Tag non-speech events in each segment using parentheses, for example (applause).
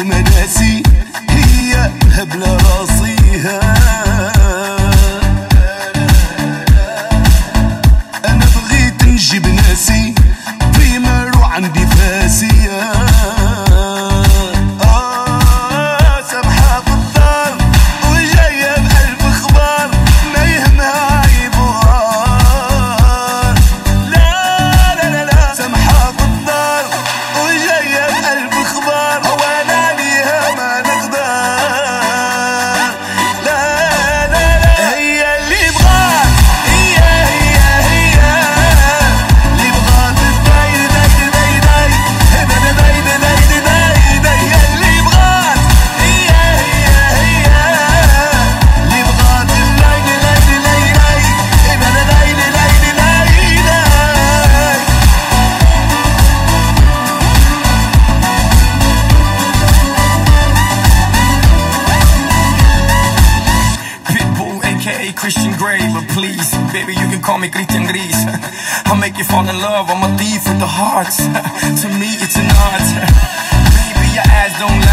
ومناسي هي هبلة راسي. Christian Grey, but please, baby, you can call me Christian Gris. (laughs) I'll make you fall in love. I'm a thief with the hearts. (laughs) to me, it's an art. (laughs) baby, your eyes don't.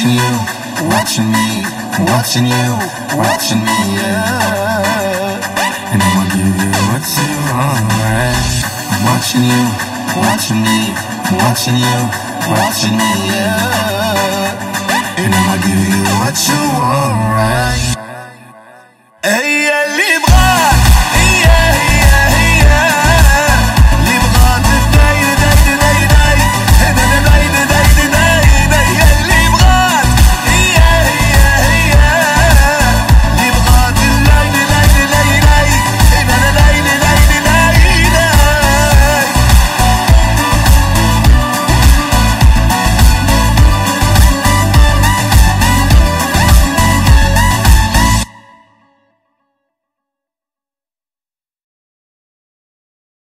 watching you, watching me, watching you, watching me, yeah. And I'ma give you what you want, right? I'm watching you, watching me, watching you, watching me, yeah. And I'ma give you what you want, right? Hey.